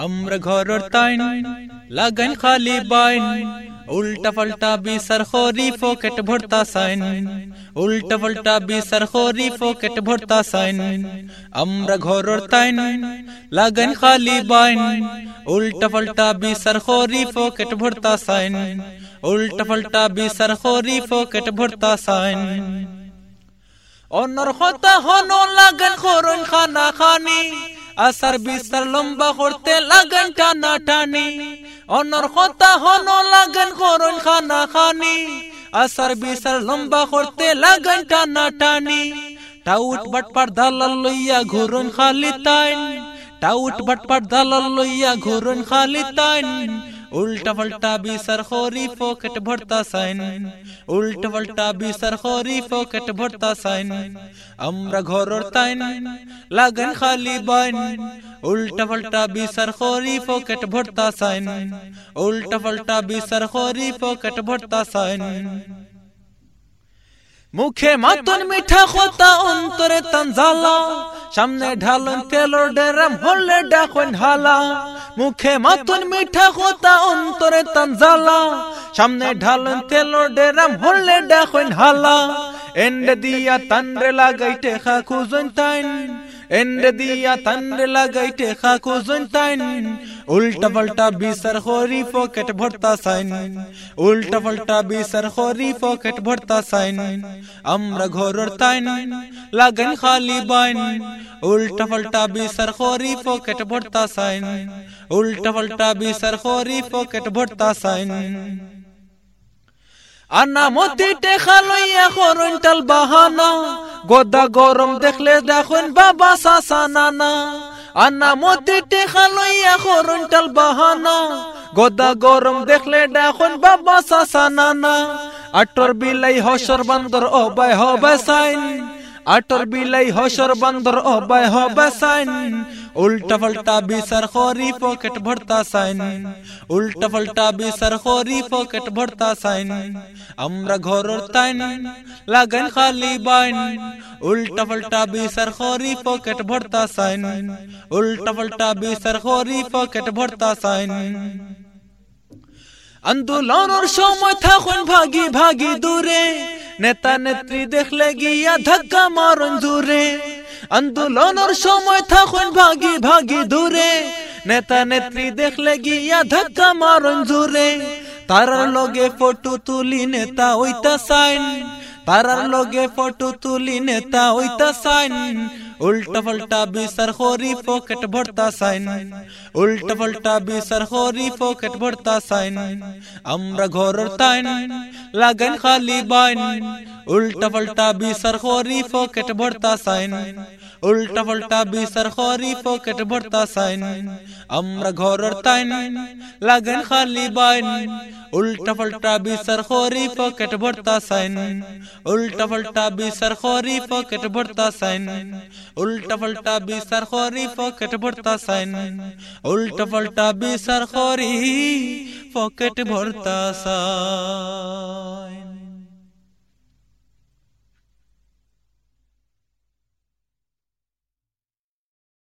আমরা ঘরের তাইন লাগান খালি বাইন উল্টা পাল্টা বিসার খরি ফোকেট ভরতা সাইন উল্টা পাল্টা বিসার খরি ফোকেট ভরতা সাইন আমরা ঘরের তাইন লাগান খালি বাইন উল্টা পাল্টা বিসার খরি ফোকেট ভরতা সাইন উল্টা পাল্টা বিসার খরি ফোকেট ভরতা সাইন অনর কথা হনো লাগান খরণ খানা খানি আসার বিস্তার লম্বা করতে লাগেন টানা টানি অনর কথা হনো লাগেন করুন খানা খানি আসার বিস্তার লম্বা করতে লাগেন টানা টানি টাউট বাটপার দালাল লইয়া ঘুরুন খালি তাইন। টাউট বাটপার দালাল লইয়া ঘুরুন খালি তাইন। উল্টা পাল্টা বিসার খরি ফোকেট ভরতা সাইন। উল্টা পাল্টা বিসার খরি ফোকেট ভরতা সাইন। আমরা ঘরর তাইন, লাগন খালি বাইন। উল্টা পাল্টা বিসার খরি ফোকেট ভরতা সাইন। উল্টা পাল্টা বিসার খরি ফোকেট ভরতা সাইন। মুখে মাতন মিঠা খোতা অন্তরে তানজালা সামনে ঢালন তেলর ডেরাম হলে ডাকন ঢালা মুখে মাতন মিঠা খোতা অন্তরে তানজালা সামনে ঢালন তেল ডেরাম হলে ডাকন ঢালা এন্ড দিয়া তান্ডে লাগাইতে খা খুঁজন তাইন। এন্ডে দিয়া তান্ডে লাগাইতে খা খুঁজন তাইন উল্টা পাল্টা বিসার খরি পকেট ভরতা সাইন উল্টা পাল্টা বিসার খরি পকেট ভরতা সাইন আমরা ঘরর তাইন লাগেন খালি বাইন উল্টা পাল্টা বিসার খরি পকেট ভরতা সাইন উল্টা পাল্টা বিসার খরি পকেট ভরতা সাইন আনা মতি টেখা লইয়া খরন্টাল বাহানা গোদা গরম দেখলে দেখুন বাবা সাসা নানা। আনা মতি টেখা লইয়া টাল বাহানা। গোদা গরম দেখলে দেখুন বাবা সাসা নানা। আটর বিলাই হসর বান্দর অবাই হবে সাইন আটর বিলাই হসর বান্দর অবাই হবে সাইন উল্টা পাল্টা বিসার খরি পকেট ভরতা সাইন উল্টা পাল্টা বিসার খরি পকেট ভরতা সাইন আমরা ঘরর তাইন লাগান খালি বাইন উল্টা পাল্টা বিসার খরি পকেট ভরতা সাইন উল্টা পাল্টা বিসার খরি পকেট ভরতা সাইন আন্দোলনের সময় থাকুন ভাগি ভাগি দূরে নেতা নেত্রী দেখলে গিয়া ধাক্কা মারন দূরে আন্দোলনের সময় থাকুন ভাগি ভাগি দূরে। নেতা নেত্রী দেখলে গিয়া ধাক্কা মারন জোরে। তারার লগে ফটো তুলি নেতা ওইটা সাইন। তারার লগে ফটো তুলি নেতা ওইটা সাইন। উল্টা পাল্টা বিসার খরি পকেট ভরতা সাইন। উল্টা পাল্টা বিসার খরি পকেট ভরতা সাইন। আমরা ঘরের তাইন লাগান খালি বাইন। উল্টা পাল্টা বিসার খরি পকেট ভরতা সাইন। উল্টা পাল্টা বিসার খরি পকেট ভরতা সাইন। আমরা ঘরের তাইন, লাগান খালি বাইন। উল্টা পাল্টা বিসার খরি পকেট ভরতা সাইন। উল্টা পাল্টা বিসার খরি পকেট ভরতা সাইন। উল্টা পাল্টা বিসার খরি পকেট ভরতা সাইন। উল্টা পাল্টা বিসার খরি পকেট ভরতা সাইন।